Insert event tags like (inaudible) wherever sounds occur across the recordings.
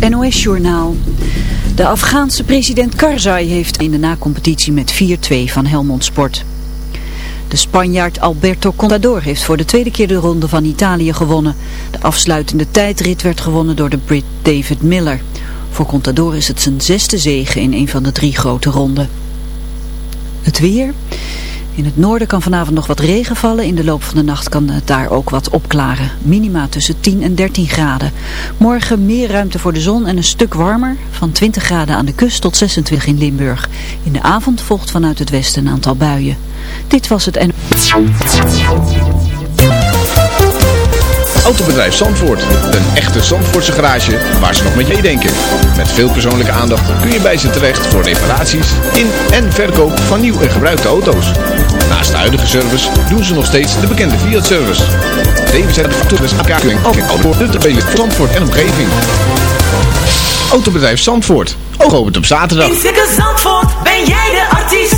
NOS-journaal. De Afghaanse president Karzai heeft in de nacompetitie met 4-2 van Helmond Sport. De Spanjaard Alberto Contador heeft voor de tweede keer de ronde van Italië gewonnen. De afsluitende tijdrit werd gewonnen door de Brit David Miller. Voor Contador is het zijn zesde zege in een van de drie grote ronden. Het weer... In het noorden kan vanavond nog wat regen vallen. In de loop van de nacht kan het daar ook wat opklaren. Minima tussen 10 en 13 graden. Morgen meer ruimte voor de zon en een stuk warmer. Van 20 graden aan de kust tot 26 in Limburg. In de avond volgt vanuit het westen een aantal buien. Dit was het en... Autobedrijf Zandvoort. Een echte Zandvoortse garage waar ze nog met je denken. Met veel persoonlijke aandacht kun je bij ze terecht voor reparaties in en verkoop van nieuw en gebruikte auto's. Naast de huidige service doen ze nog steeds de bekende Fiat-service. DWZ Autobedrijf Kakeling Autobedrijf de Beleg Zandvoort en omgeving. Autobedrijf Zandvoort. Ook op zaterdag. In Zandvoort ben jij de artiest.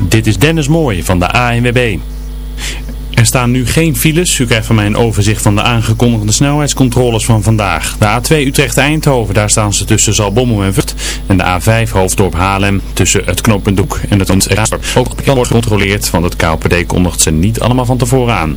Dit is Dennis Mooij van de ANWB. Er staan nu geen files. U krijgt van mij een overzicht van de aangekondigde snelheidscontroles van vandaag. De A2 Utrecht-Eindhoven, daar staan ze tussen Zalbommel en Vught. En de A5 Hoofddorp Haarlem tussen het knooppunt en het Raasdorp. Ook wordt gecontroleerd, want het KLPD kondigt ze niet allemaal van tevoren aan.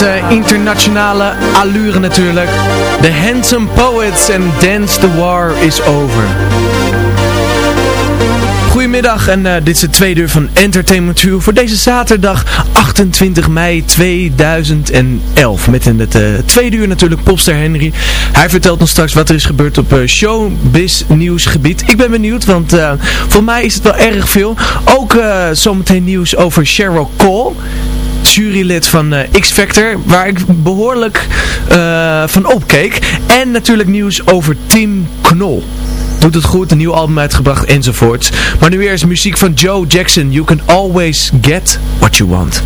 Met uh, internationale allure natuurlijk. The Handsome Poets en Dance the War is Over. Goedemiddag en uh, dit is het tweede uur van Entertainment View voor deze zaterdag 28 mei 2011. Met in het uh, tweede uur natuurlijk Poster Henry. Hij vertelt ons straks wat er is gebeurd op uh, showbiz nieuwsgebied. Ik ben benieuwd, want voor mij is het wel erg veel. Ook zometeen nieuws over Cheryl Cole jurylid van uh, X-Factor, waar ik behoorlijk uh, van opkeek. En natuurlijk nieuws over Tim Knol. Doet het goed, een nieuw album uitgebracht enzovoorts. Maar nu eerst muziek van Joe Jackson. You can always get what you want.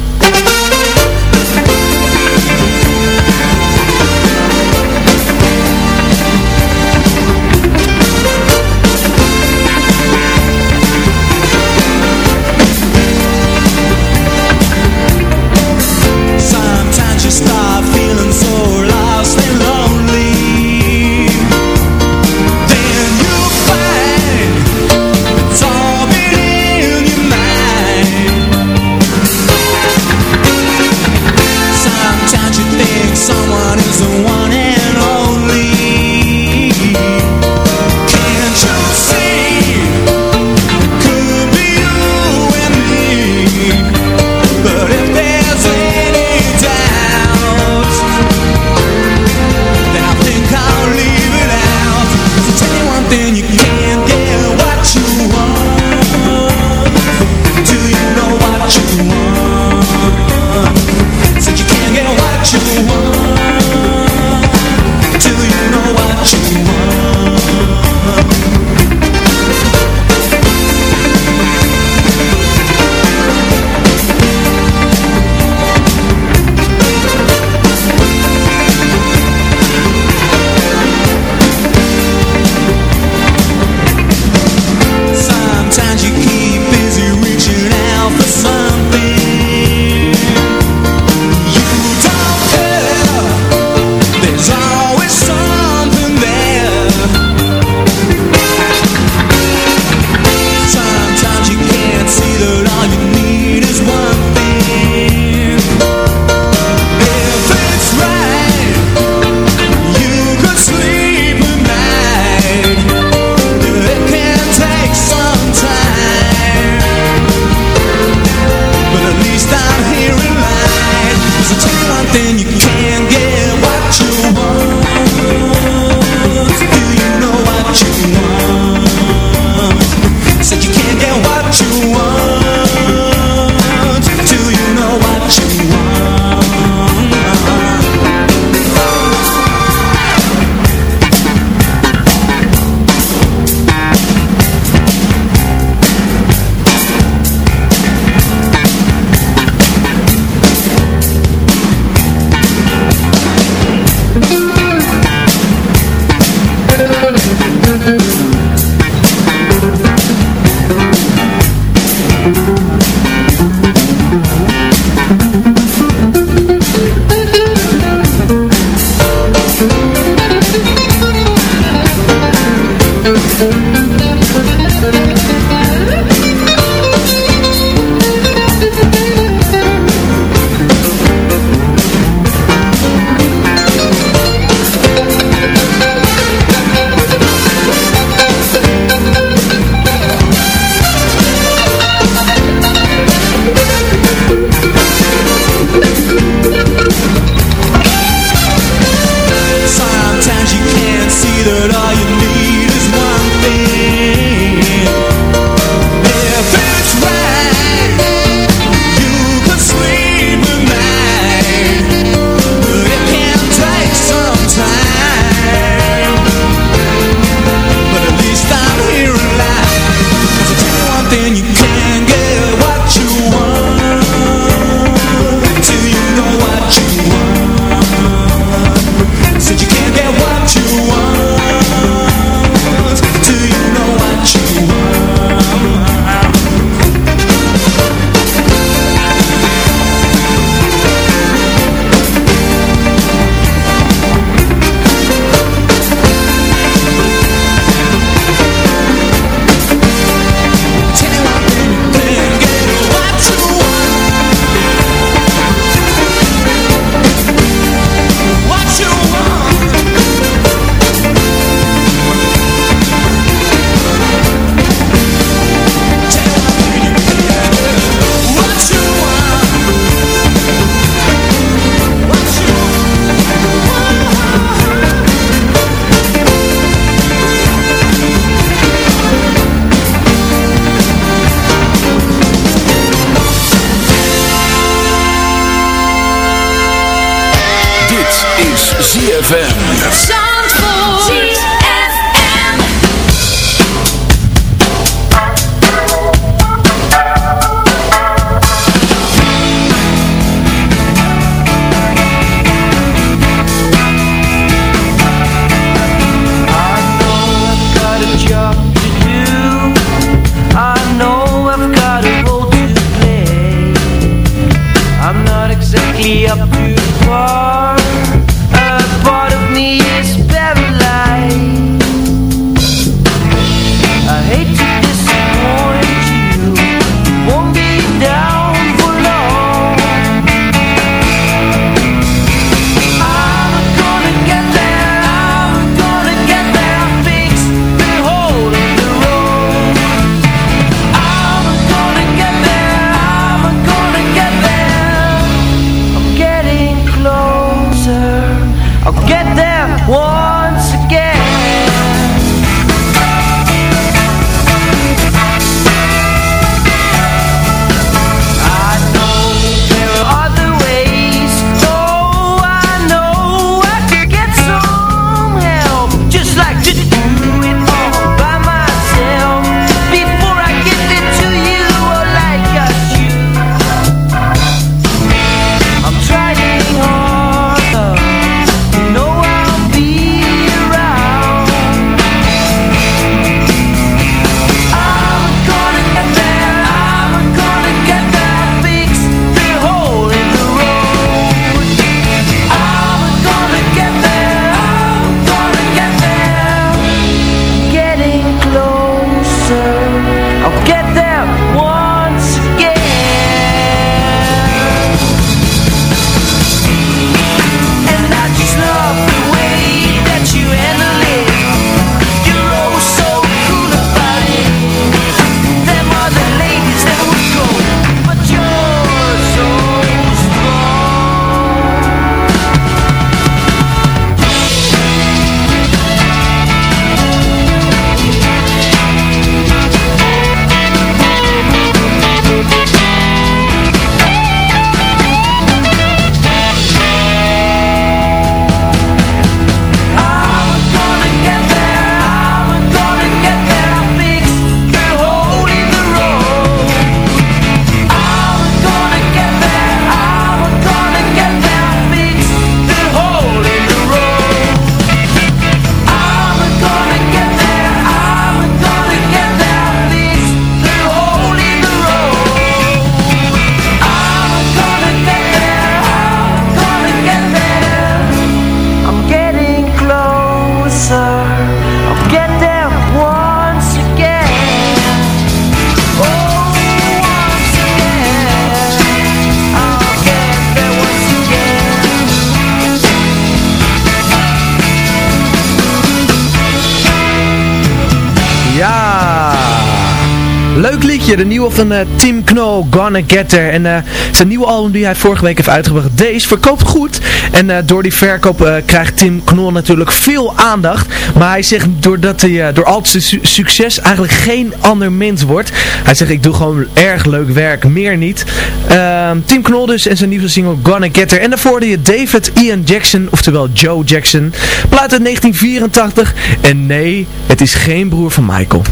de nieuwe van eh, Tim Knol, Gonna Getter En eh, zijn nieuwe album die hij vorige week heeft uitgebracht, deze, verkoopt goed. En eh, door die verkoop krijgt Tim Knol natuurlijk veel aandacht. Maar hij zegt, doordat hij door al zijn succes eigenlijk geen ander mens wordt. Hij zegt, ik doe gewoon erg leuk werk, meer niet. Ehm, Tim Knol dus en zijn nieuwe single Gonna Getter En daarvoor je David Ian Jackson, oftewel Joe Jackson. Plaat uit 1984. En nee, het is geen broer van Michael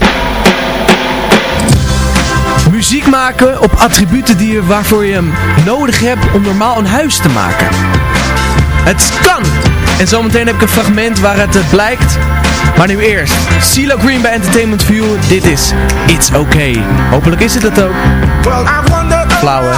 muziek maken op attributen die je, waarvoor je hem nodig hebt om normaal een huis te maken. Het kan! En zometeen heb ik een fragment waar het eh, blijkt. Maar nu eerst, CeeLo Green bij Entertainment View. Dit is It's Okay. Hopelijk is het dat ook. Flower.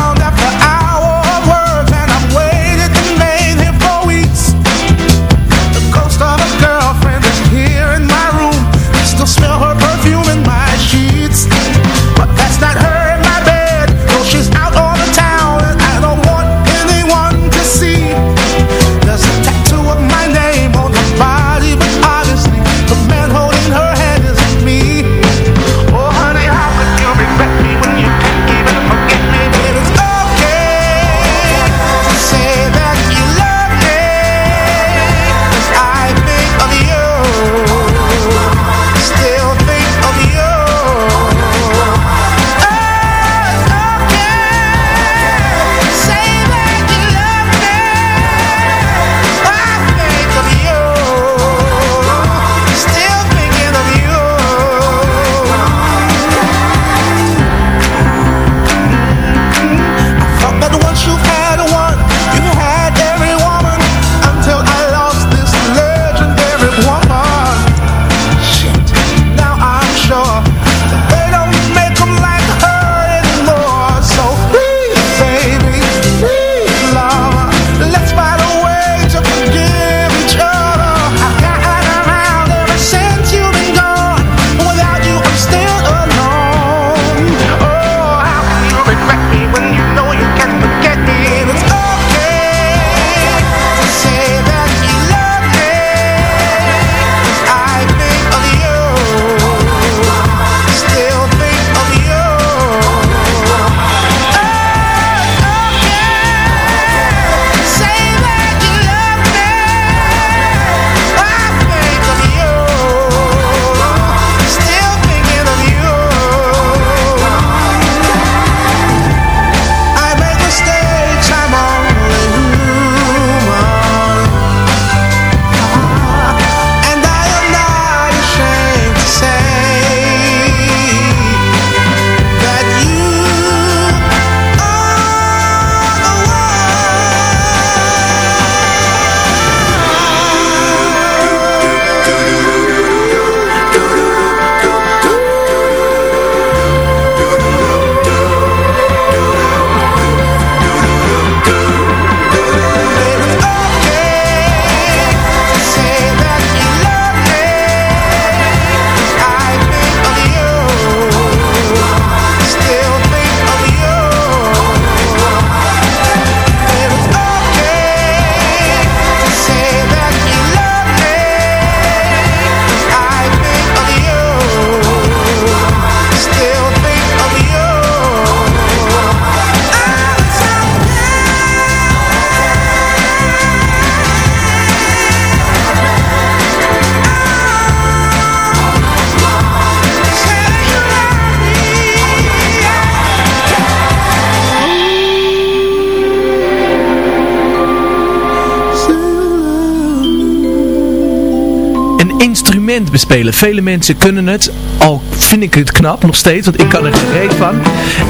Instrument bespelen. Vele mensen kunnen het, al vind ik het knap nog steeds, want ik kan er geen van.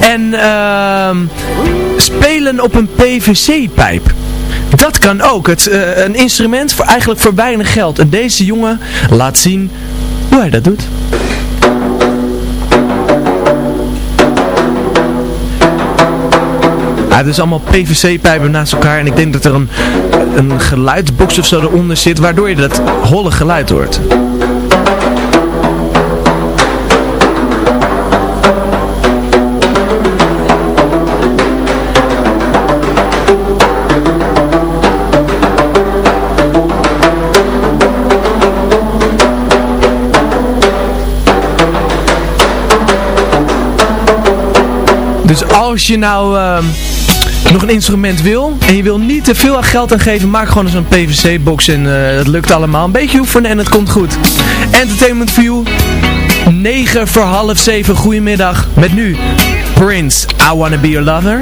En ehm, spelen op een PVC-pijp. Dat kan ook. Het, eh, een instrument voor, eigenlijk voor weinig geld. En deze jongen laat zien hoe hij dat doet. Het is allemaal PVC-pijpen naast elkaar en ik denk dat er een, een geluidsbox of zo eronder zit, waardoor je dat holle geluid hoort. Dus als je nou ehm, nog een instrument wil en je wil niet te veel geld aan geven, maak gewoon zo'n PVC-box en eh, dat lukt allemaal. Een beetje oefenen en het komt goed. Entertainment View, 9 voor half 7, goedemiddag. Met nu Prince, I Wanna Be Your Lover.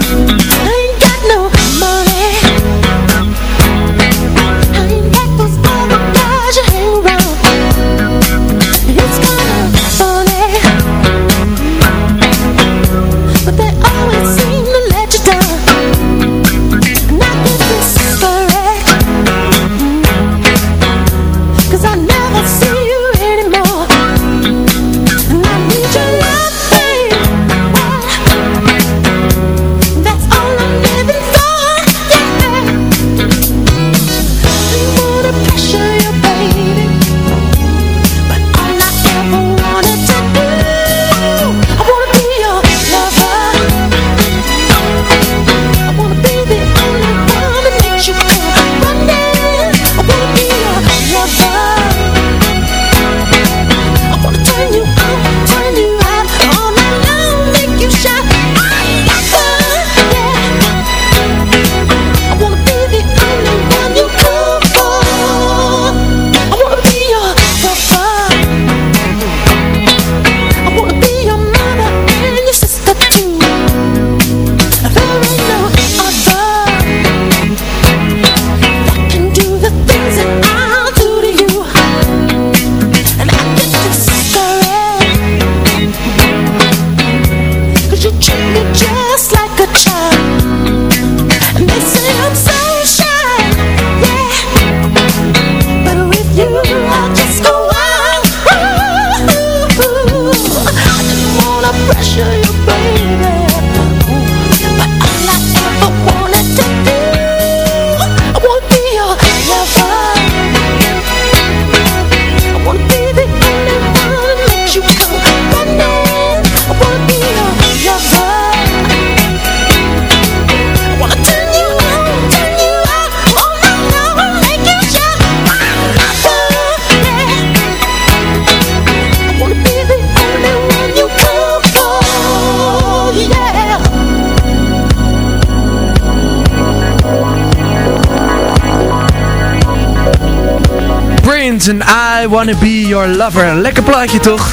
En I Wanna Be Your Lover. Lekker plaatje toch?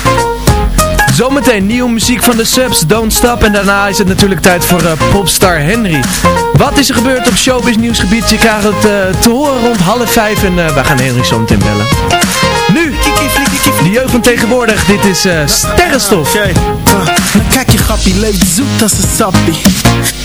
Zometeen nieuwe muziek van de Subs, Don't Stop. En daarna is het natuurlijk tijd voor eh, popstar Henry. Wat is er gebeurd op showbiz nieuwsgebied? Je krijgt het eh, te horen rond half vijf en eh, wij gaan Henry zo meteen bellen. Nu, de jeugd van tegenwoordig. Dit is eh, Sterrenstof. Oké, uh, kijk je grappie, leeft zoet als een sappie.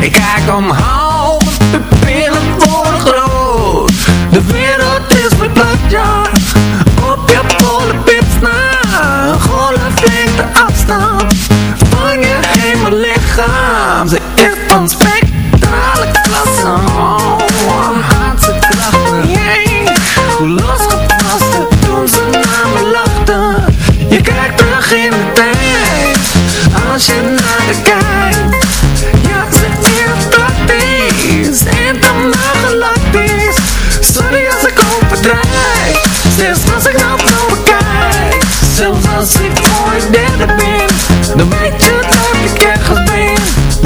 Ik kijk omhoog, de pupillen worden groot. De wereld is verplaatst, ja.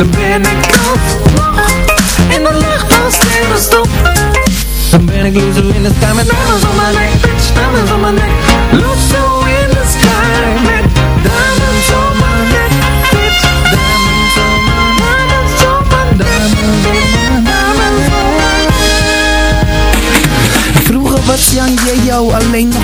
Dan ben ik alsnog in de lucht als sterrenstof Dan ben ik loser in the sky met diamonds on my neck Bitch, diamonds on my neck Loser in the sky met diamonds on my neck Bitch, diamonds on my diamonds my diamonds on my diamonds on my Vroeger was yeah yo, alleen nog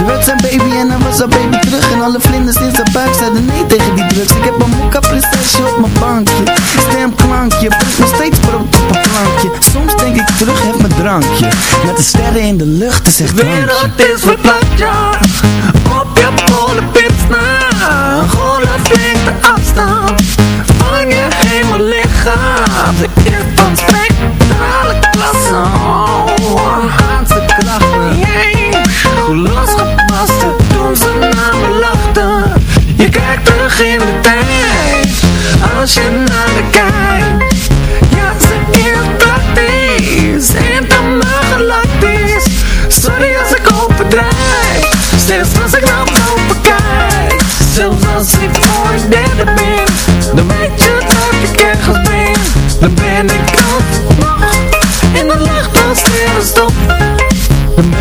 Ze werd zijn baby en hij was haar baby terug. En alle vlinders in zijn buik zeiden nee tegen die drugs. Ik heb een mokka prinsesje op mijn bankje. Stemklankje, brengt nog steeds brood op een plankje. Soms denk ik terug, heb mijn drankje. Met de sterren in de lucht, te zegt De wereld is verplaatst, ja. Op je polenpips na. Golf ligt de afstand. Van je hemellichaam De eer van spectrale klasse Oh, Aanse krachten. Hoe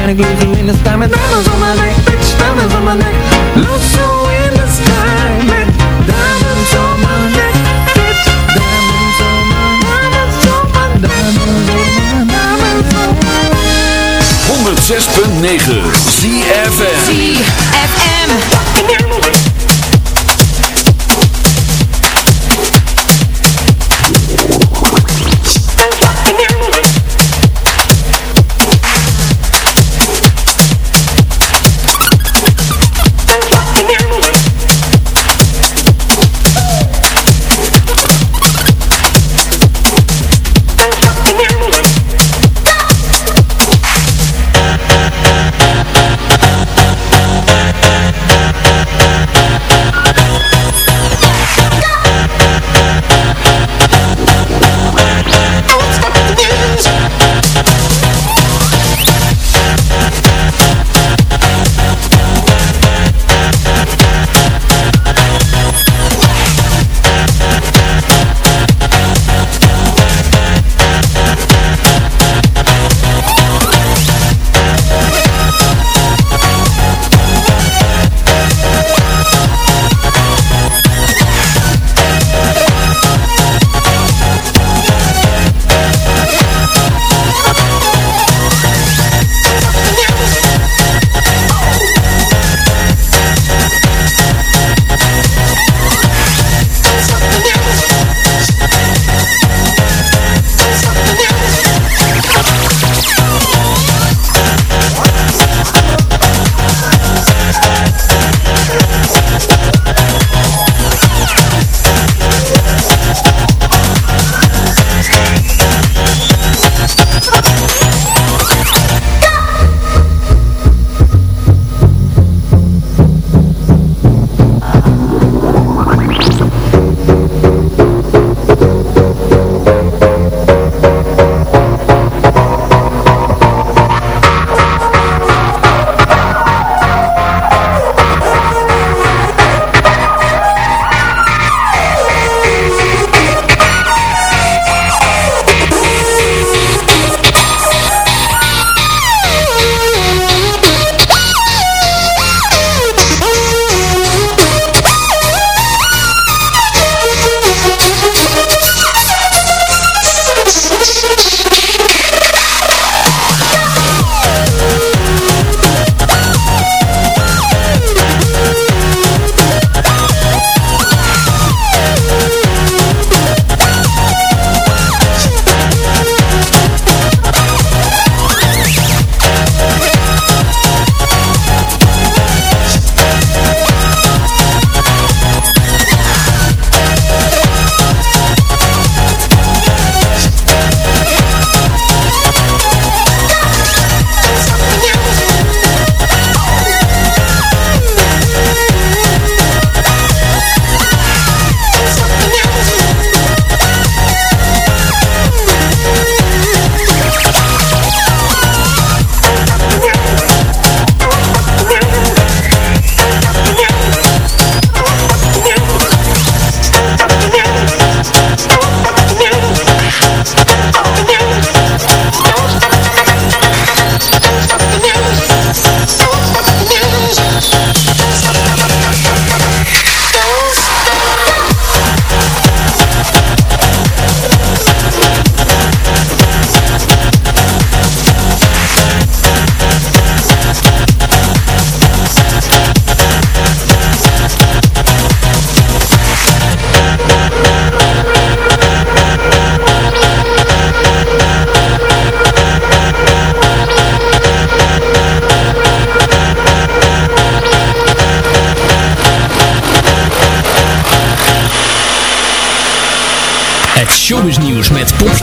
ik loser in de sky met diamonds on my neck Bitch, diamonds on my neck Loser in 106.9 ZFM ZFM.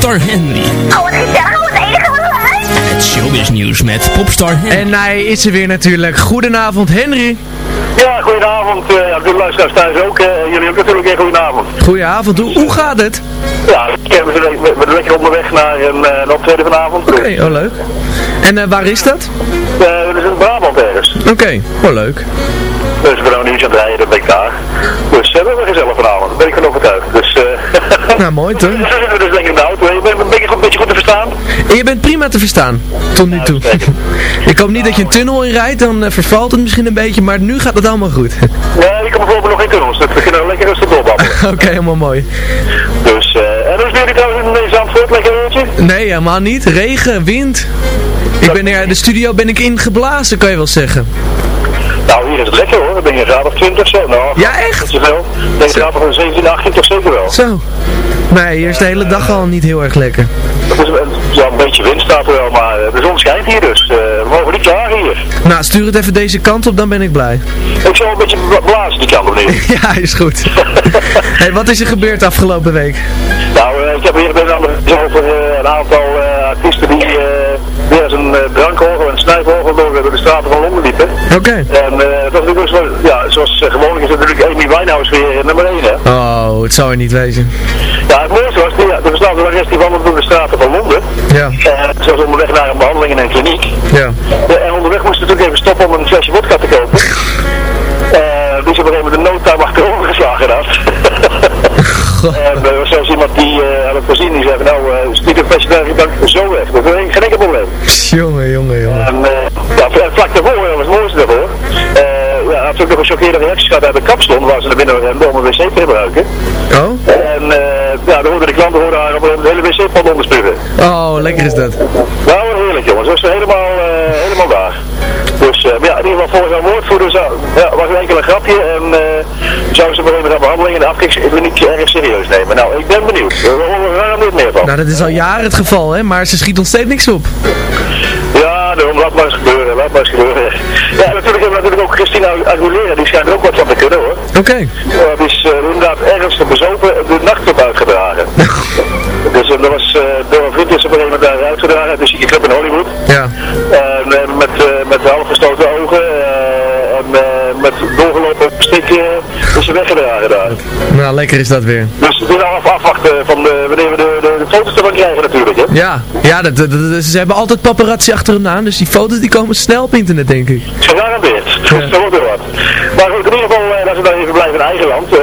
Popstar Henry. Oh, wat gezellig. Wat enige wat leuk. Het showbiz nieuws met popstar Henry. En hij is er weer natuurlijk. Goedenavond Henry. Ja, goedenavond. eh ja, de luisteraars thuis ook. eh, jullie ook natuurlijk een goedenavond. Goedenavond. Hoe, hoe gaat het? Ja, we zijn we zijn lekker onderweg naar een, eh, een optreden vanavond. Oké, oh leuk. En eh, waar is dat? Eh, dat is in Brabant ergens. Oké, oh leuk. Dus we zijn nu aan het rijden, dan ben ik daar. Dus we hebben gezellig vanavond, daar ben ik van overtuigd. Dus, Nou, mooi toch? dus zitten dus lekker de auto. Je bent een beetje, goed te verstaan. En je bent prima te verstaan, tot nu toe. (laughs) Ik hoop niet dat je een tunnel in rijdt, dan eh, vervalt het misschien een beetje, maar nu gaat het allemaal goed. (laughs) Ja, ik kom bijvoorbeeld nog in tunnels, dus we kunnen lekker rustig doorbabbelen. (laughs) Oké, helemaal mooi. Dus, eh en hoe is jullie trouwens in Zandvoort, lekker uurtje? Nee, helemaal niet. Regen, wind. Ik ben er, de studio ben ik ingeblazen, kan je wel zeggen. Nou, hier is het lekker hoor, dan ben je een graad of 20 zo. Nou, Ja, echt? Zoveel. Ik denk een graad of een 17, 18 toch zeker wel. Zo. Nee, hier is de hele dag al niet heel erg lekker. Het is een, ja, een beetje wind staat er wel, maar eh, de zon schijnt hier dus. eh, we mogen niet klagen hier. Nou, stuur het even deze kant op, dan ben ik blij. Ik zal een beetje bla- blazen die kant op neer. (laughs) Ja, is goed. (laughs) hey, wat is er gebeurd afgelopen week? nou, eh, ik heb hier een ander over eh, een aantal artiesten die weer eens een uh, drankorgel en snijvorgel door, door de straten van Londen liepen. Oké. En eh, dat zo, ja, zoals uh, gewoonlijk is het natuurlijk Amy Winehouse weer nummer 1 hè. Oh, het zou er niet wezen. Ja, het mooiste was, die, ja, er bestaat een rest die wandelt door de straten van Londen. Ja. En ze was onderweg naar een behandeling in een kliniek. Ja. En onderweg moest ze natuurlijk even stoppen om een flesje vodka te kopen. Eh die ze op een gegeven moment de noodtuin achterover geslagen had. (laughs) en er was zelfs iemand die eh, aan het voorzien die zei nou, uh, stiek een flesje dank zo weg. Dat is geen enkel probleem. Jongen, jongen, jongen. En uh, ja, vlak daarvoor, had ze ook nog een chockerende reactie gehad uit de kapston waar ze naar binnen renden om een wc te gebruiken. Oh? En uh, ja, dan hoorden de klanten hoorden haar op een hele wc-pan onderspugen. Oh, lekker is dat. Nou, heerlijk jongens, dat was helemaal, uh, helemaal daar. Dus uh, maar ja, in ieder geval volgens haar woordvoerder zou, ja, was een enkel een grapje en zouden ze maar even gaan behandeling en de afkikkliniek erg serieus nemen. Nou, ik ben benieuwd. We horen er niet meer van. Nou, dat is al jaren het geval, hè, maar ze schiet nog steeds niks op. Ja, daarom laat maar eens gebeuren, laat maar eens gebeuren. Ja, natuurlijk ook Christina Aguilera, die schijnt er ook wat van te kunnen hoor. Oké. Okay. Uh, die is uh, inderdaad ergens bezopen de nachtclub uitgedragen. (laughs) dus uh, dat was door een vriend is op een gegeven moment daar uitgedragen, de zieke club in Hollywood. Ja. En met, met half gestoten ogen en met doorgelopen stik uh, is ze weggedragen daar. Nou, lekker is dat weer. Dus we gaan af, afwachten van de, wanneer we de, de, de foto's ervan krijgen natuurlijk, hè? Ja, ja dat, dat, dat, ze hebben altijd paparazzi achter hun aan, dus die foto's die komen snel op internet, denk ik. Gegarandeerd. Ja. Dat wordt weer wat. Maar goed, in ieder geval, uh, dat we dan even blijven in eigen land. Uh,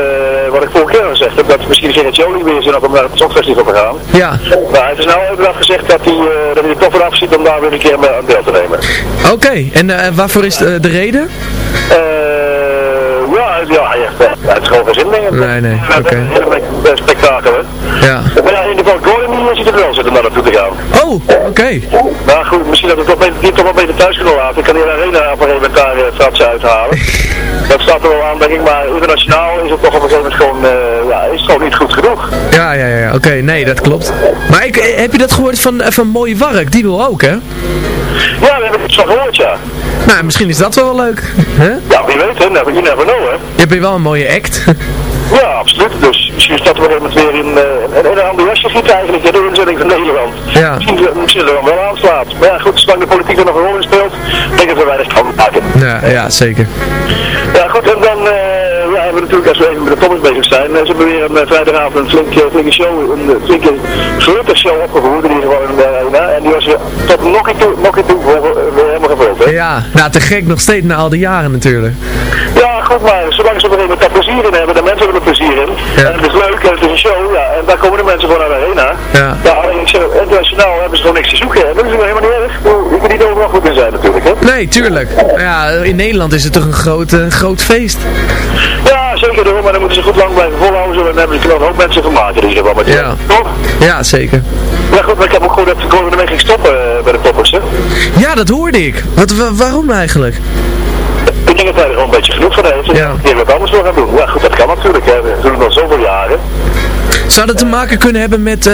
wat ik vorige keer al gezegd heb, dat misschien Gerrit Jolie weer zin had om naar het Songfestival te gaan. Ja. Maar hij heeft dus nou inderdaad gezegd dat hij, uh, dat hij de koffer afziet om daar weer een keer aan deel te nemen. Oké, okay. en waarvoor is de, de reden? ja, ja, ja, het is gewoon geen zin meer. Nee, nee, oké. Okay. spektakel, hè. Ja. Maar ja, in ieder geval, Gordon ziet er wel zitten om naar naartoe te gaan. Oh, oké. Okay. Nou goed, misschien dat we toch beter, die toch wel beter thuis kunnen laten. Ik kan die arena op een gegeven moment daar uh, uithalen. (laughs) dat staat er wel aan, denk ik, maar internationaal is het toch op een gegeven moment gewoon, uh, ja, is het gewoon niet goed genoeg. Ja, ja, ja, oké, okay, nee, dat klopt. Maar ik, heb je dat gehoord van, van Mooie Wark? Die wil ook, hè? Ja, we hebben het zo gehoord, ja. Nou, misschien is dat wel leuk. Huh? Ja, wie weet, hè? You never know, hè? Je hebt wel een mooie act. (laughs) ja, absoluut. Dus misschien staat er met weer in uh, een, een ander jasje giet eigenlijk, de inzetting van Nederland. Ja. Misschien, misschien er dan wel aanslaat. Maar ja, goed, zolang de politiek er nog een rol in speelt, denk ik dat we weinig kan maken. Ja, ja, zeker. Ja, goed, en dan uh, ja, hebben we natuurlijk, als we even met de Thomas bezig zijn, uh, ze hebben weer een uh, vrijdagavond een flinke, flinke show, een flinke grote show opgevoerd in ieder geval in de arena. En die was tot nokkie toe, nokkie toe weer helemaal gevuld, hè? Ja, nou te gek nog steeds na al die jaren natuurlijk. Ja, goed, maar zolang ze er daar plezier in hebben, de mensen hebben er plezier in. Ja. En het is leuk, en het is een show, ja, en daar komen de mensen gewoon naar de arena. Ja. Ja, ik internationaal hebben ze gewoon niks te zoeken, en dat is helemaal niet erg. Je kunt niet overal goed in zijn natuurlijk, hè? Nee, tuurlijk. Ja, in Nederland is het toch een groot, uh, groot feest. Ja, zeker hoor, maar dan moeten ze goed lang blijven volhouden, zo, en dan hebben ze er een hoop mensen van maken in ieder geval. Met ja. Toch? Ja, zeker. Ja goed, maar ik heb ook gehoord dat de komende mee ging stoppen uh, bij de toppers, hè? Ja, dat hoorde ik. Wat, waarom eigenlijk? Ik denk dat hij er gewoon een beetje genoeg van heeft. Ja. Die wat anders wil gaan doen. Ja goed, dat kan natuurlijk. Hè. We doen het al zoveel jaren. Zou dat te maken kunnen hebben met uh,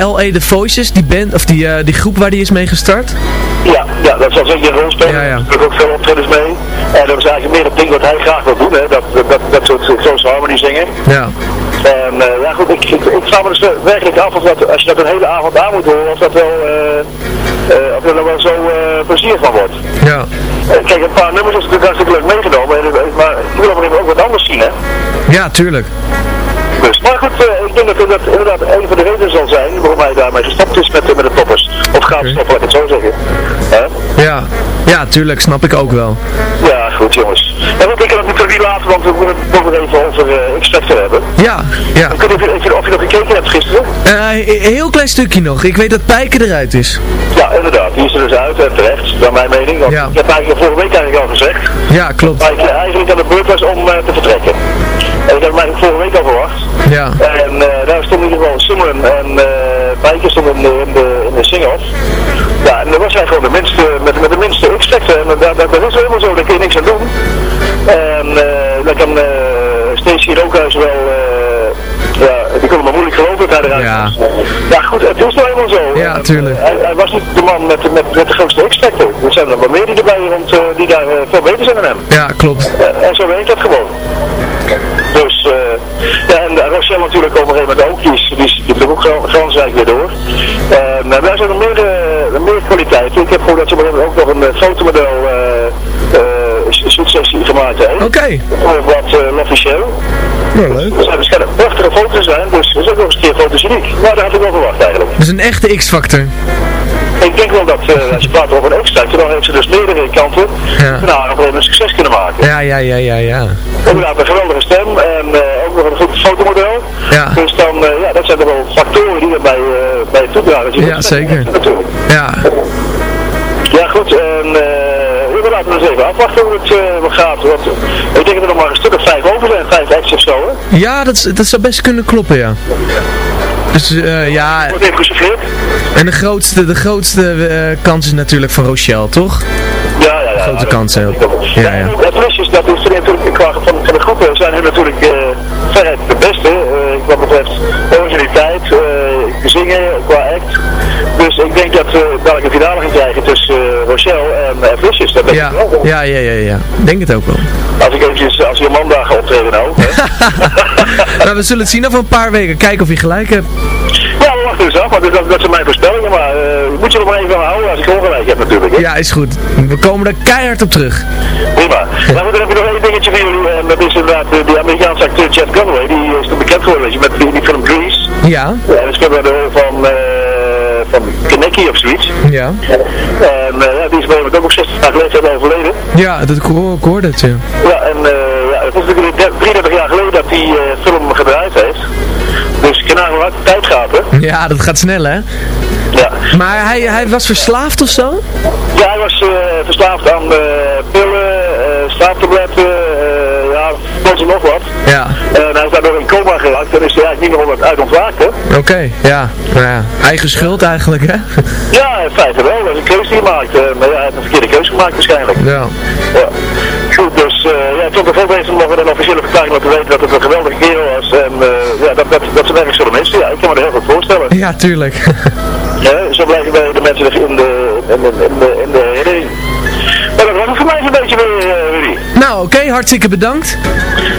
L.A. The Voices, die band, of die, uh, die groep waar die is mee gestart? Ja, ja dat zal zeker een rol spelen. Ja, ja. Er zijn ook veel optredens mee. En dat is eigenlijk meer het ding wat hij graag wil doen, hè. Dat, dat, dat, soort social harmony zingen. Ja. En eh, ja goed, ik, ik, ik vraag me dus werkelijk af of dat, als je dat een hele avond aan moet horen, of dat wel, eh, eh, of er wel zo eh, plezier van wordt. Ja. Eh, Kijk, een paar nummers is natuurlijk hartstikke leuk meegenomen, en, eh, maar ik wil op een gegeven moment ook wat anders zien, hè. Ja, tuurlijk. Maar goed, eh, ik denk dat dat inderdaad een van de redenen zal zijn waarom hij daarmee gestopt is met, met de toppers. Of gaat stoppen, laat ik het zo zeggen. Ja. Ja, tuurlijk, snap ik ook wel. Ja, goed jongens. En goed, ik kan het natuurlijk niet laten, want we moeten het nog even over uh, hebben. Ja, ja. Niet of je, of nog gekeken hebt gisteren. Eh, een heel klein stukje nog. Ik weet dat Pijken eruit is. Ja, inderdaad. Die is er dus uit en terecht, naar mijn mening. Want Ja. ik heb eigenlijk vorige week eigenlijk al gezegd. Ja, klopt. Dat eigenlijk aan de beurt was om eh, te vertrekken. En ik heb hem eigenlijk vorige week al verwacht. Ja. En eh, daar stond in ieder geval Simon en uh, Pijker stonden in de, in de, in de sing-off. Ja, en dat was hij gewoon de minste, met, met de minste X-Factor. En dat, dat, dat is helemaal zo, daar kun je niks aan doen. En uh, dan kan uh, Stacey Rookhuis wel, uh, ja, die kon het maar moeilijk geloven dat hij eruit Ja. Ja goed, het is nou helemaal zo. Ja, tuurlijk. Hij, hij was niet de man met, met, met de grootste X-Factor. Er zijn er wel meer die erbij rond, die daar veel beter zijn dan hem. Ja, klopt. En zo werkt dat gewoon. Dus, uh, ja, en Rochelle natuurlijk op een gegeven moment ook, die, is, die, is, die ook glansrijk weer door. Uh, daar zijn nog meer, uh, meer kwaliteiten. Ik heb gehoord dat ze op een gegeven moment ook nog een fotomodel successie gemaakt heeft. Oké. Okay. Wat uh, L'Officiel. Ja, leuk. Er zijn waarschijnlijk prachtige foto's zijn, dus dat is ook nog eens een keer fotogeniek. Maar daar had ik wel verwacht eigenlijk. Dus een echte X-factor. Ik denk wel dat, uh, als je praat over een X-factor, dan heeft ze dus meerdere kanten ja. nou, nog een succes kunnen maken. Ja, ja, ja, ja, ja. Inderdaad, een geweldige stem en uh, ook nog een goed fotomodel. Ja. Dus dan, uh, ja, dat zijn er wel factoren die erbij, bij toedragen. Ja, zeker. Ja. Ja, goed, en uh, we laten dus even afwachten hoe het uh, gaat. Want ik denk dat er nog maar een stuk of vijf over zijn, vijf acts of zo, hè? Ja, dat, dat zou best kunnen kloppen, ja. Dus uh, ja. Wordt even gesuffleerd. En de grootste, de grootste uh, kans is natuurlijk van Rochelle, toch? Ja, ja, ja. Grote ja, kans ook. Ja, ja. Het plus is dat is natuurlijk qua van, van de groepen zijn hun natuurlijk uh, veruit de beste. Uh, wat betreft originaliteit, zingen, qua act. Dus ik denk dat we dadelijk een finale gaan krijgen tussen uh, Rochelle en uh, Flusjes. Dat denk ja. wel. Ja, ja, ja, ja. Denk het ook wel. Als ik eventjes, als je een mandag ga optreden nou. (laughs) nou, we zullen het zien over een paar weken. Kijken of je gelijk hebt. Ja, we wachten dus af, maar dat, dat zijn mijn voorspellingen, maar uh, moet je er maar even aan houden als ik ongelijk heb natuurlijk. Hè? Ja, is goed. We komen er keihard op terug. Prima. Maar goed, dan heb ik nog één dingetje voor jullie, en dat is inderdaad uh, de Amerikaanse acteur Jeff Conway, die is toen bekend geworden, weet je, met die, die film Grease. Ja. Ja, dus ik heb de rol van, uh, van Kaneki of zoiets. Ja. En ja, die is bij ook op 60 jaar geleden overleden. Ja, dat ik hoorde het, ja. Ja, en ja, het is natuurlijk 33 jaar geleden dat die film gedraaid heeft. Dus ik kan hoe hard tijd gaat, hè? Ja, dat gaat snel, hè? Ja. Maar hij, hij was verslaafd of zo? Ja, hij was uh, verslaafd aan uh, pillen, uh, slaaptabletten, alles en nog wat. Ja. En hij is daardoor in coma geraakt en is hij eigenlijk niet meer uit ontwaakt, hè? Oké, okay, ja. Nou ja. Eigen schuld eigenlijk, hè? (laughs) Ja, in feite wel. Dat is een keuze die hij maakt. maar ja, hij heeft een verkeerde keuze gemaakt waarschijnlijk. Ja. ja. Goed, dus ja, tot de volgende heeft nog een officiële verklaring laten weten dat het een geweldige kerel was. En ja, dat, dat, dat zijn eigenlijk zullen mensen. Ja, ik kan me er heel goed voorstellen. Ja, tuurlijk. (laughs) ja, zo blijven de mensen in de, in de, in de, in de herinnering. Maar dat was het voor mij een beetje uh. Nou, oké, okay, hartstikke bedankt.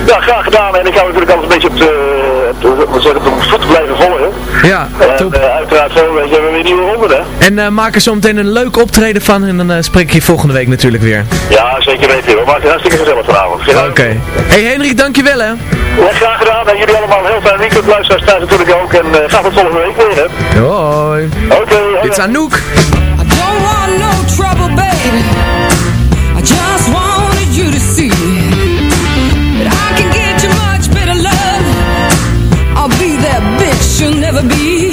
Ja, graag gedaan. En ik ga natuurlijk altijd een beetje op de, op de, op de voet blijven volgen. Ja, en, top. Uh, uiteraard zo hebben we weer nieuwe ronden, hè. En uh, maak er zo meteen een leuk optreden van en dan uh, spreek ik je volgende week natuurlijk weer. Ja, zeker weten. We maken het hartstikke gezellig vanavond. Oké. Okay. Hey Henrik, dankjewel hè. Ja, graag gedaan. En jullie allemaal een heel fijn weekend. Luisteraars thuis natuurlijk ook. En uh, graag tot volgende week weer, hè. Hoi. Oké. Okay, Dit is Anouk. I don't want no trouble, baby. Be.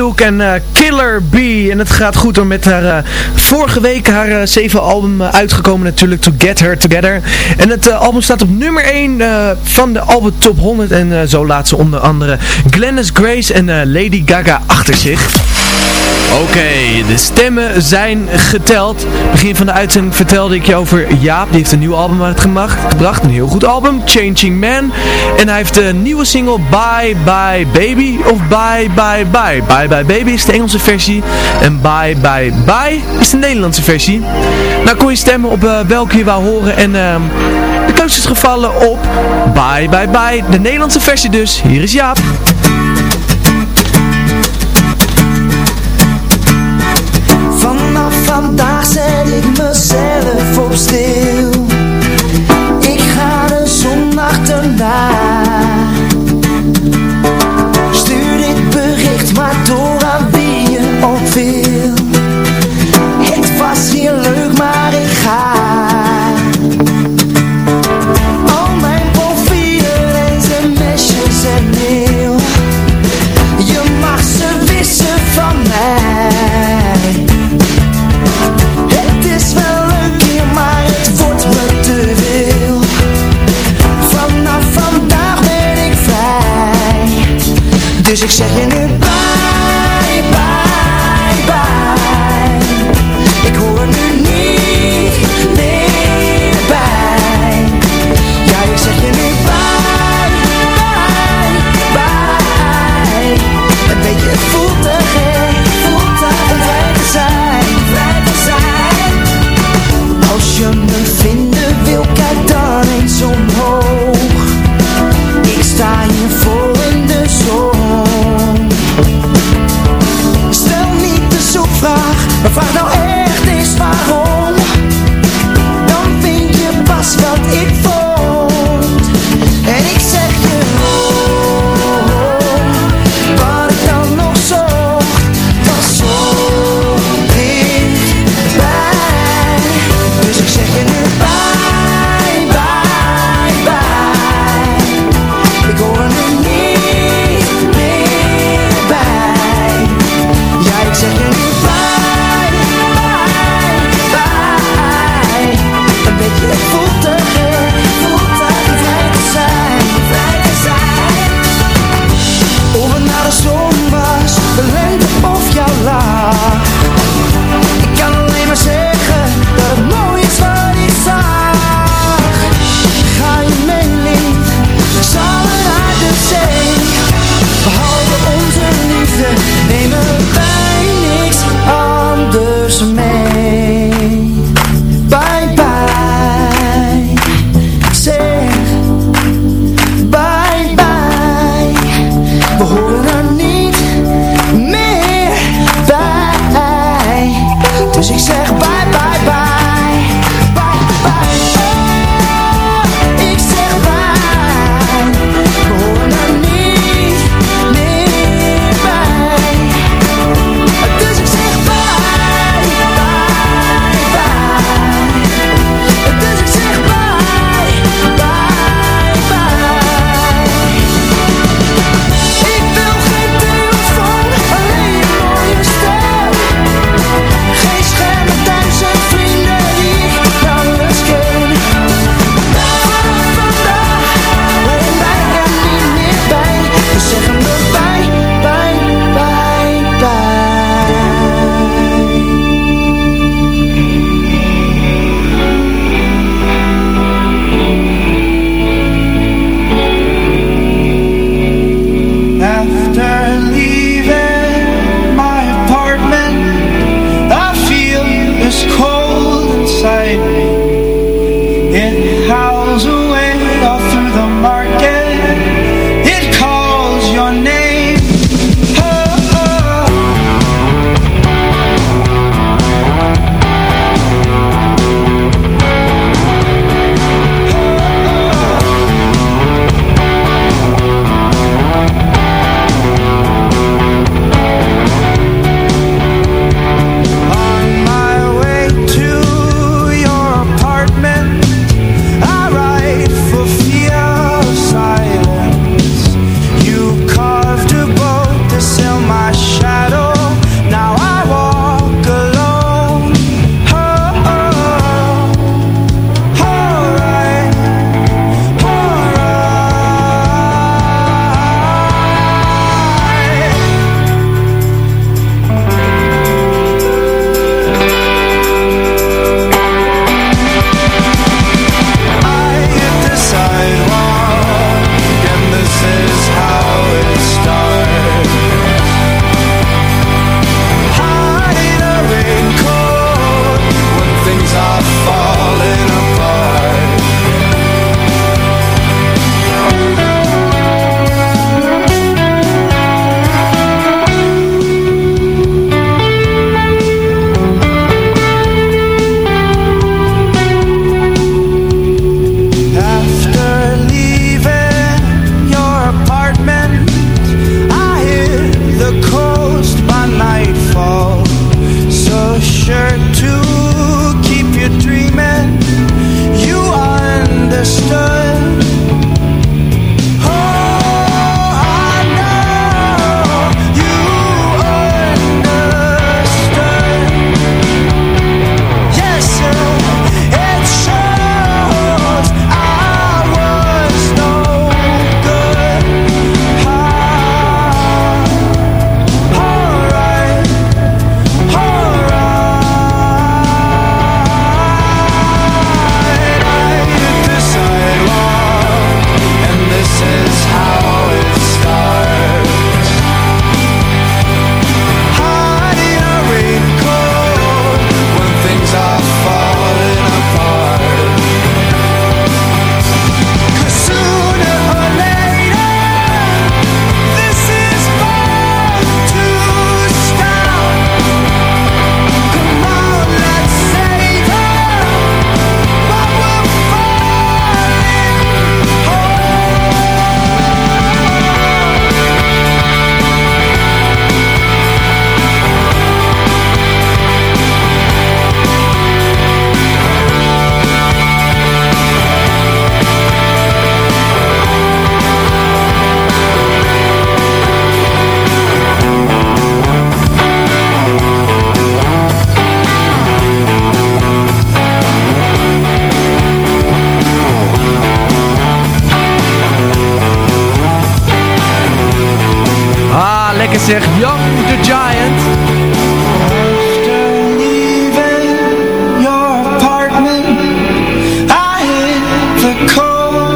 En uh, Killer B. En het gaat goed hoor met haar eh, vorige week haar uh, zeven album uitgekomen natuurlijk, To Get Her Together. En het album staat op nummer 1 van de album Top 100 en zo laat ze onder andere Glennis Grace en Lady Gaga achter zich. Oké, de stemmen zijn geteld. Begin van de uitzending vertelde ik je over Jaap. Die heeft een nieuw album uitgebracht. Een heel goed album, Changing Man. En hij heeft een nieuwe single, Bye Bye Baby. Of Bye Bye Bye. Bye Bye Baby is de Engelse versie. En Bye Bye Bye is de Nederlandse versie. Nou kon je stemmen op eh, welke je wou horen. En ehm, de keuzes is gevallen op Bye Bye Bye. De Nederlandse versie dus. Hier is Jaap. zelf op stil. Ik ga de zondag ernaar.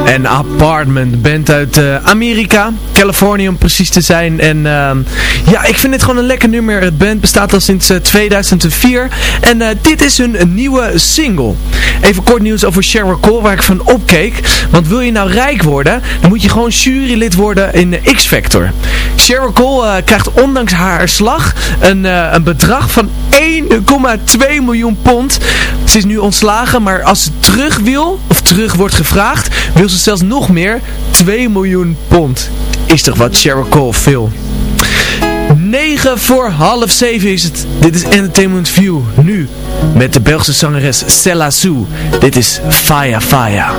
Een apartment band uit eh, Amerika. Californië om precies te zijn. En ehm, ja, ik vind dit gewoon een lekker nummer. Het band bestaat al sinds eh, 2004. En eh, dit is hun nieuwe single. Even kort nieuws over Sheryl Cole, waar ik van opkeek. Want wil je nou rijk worden, dan moet je gewoon jurylid worden in de X-Factor. Sheryl Cole eh, krijgt ondanks haar slag een, een bedrag van 1,2 miljoen pond. Ze is nu ontslagen, maar als ze terug wil, of terug wordt gevraagd, wil ze zelfs nog meer 2 miljoen pond is toch wat Sheryl Cole veel. 9 voor half 7 is het. Dit is Entertainment View. Nu met de Belgische zangeres Sella Sue. Dit is Faya Faya.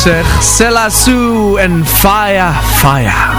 zeg. su en Faya Faya.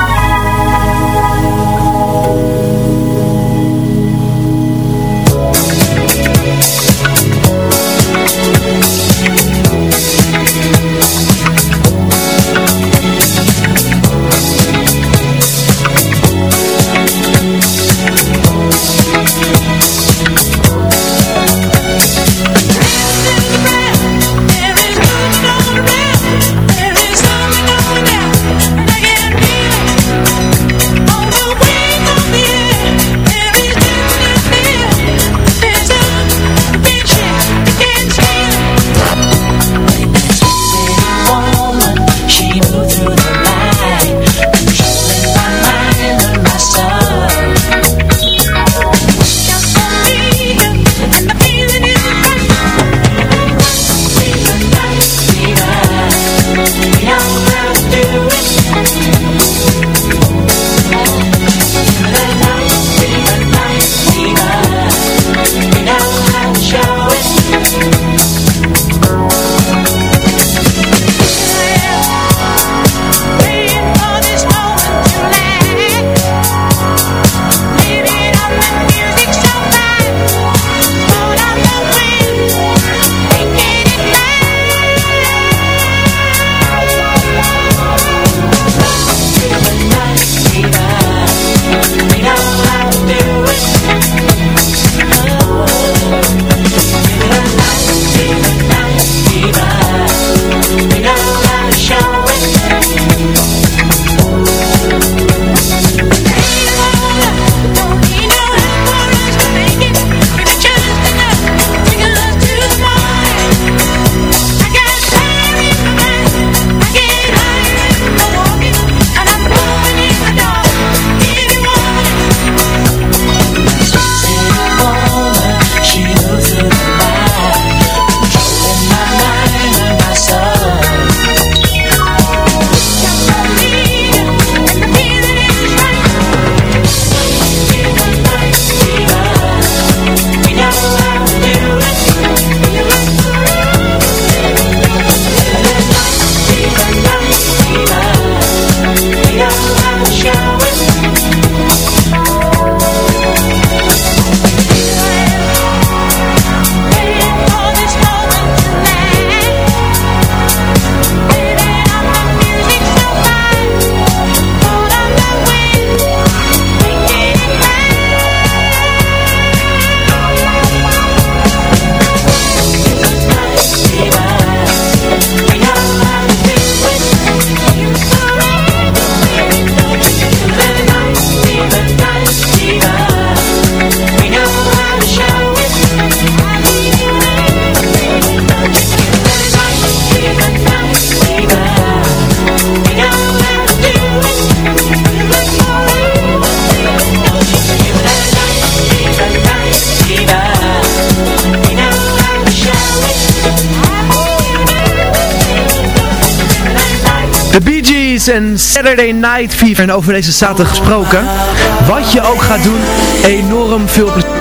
En Saturday Night Fever. En over deze zaterdag gesproken. Wat je ook gaat doen, enorm veel plezier.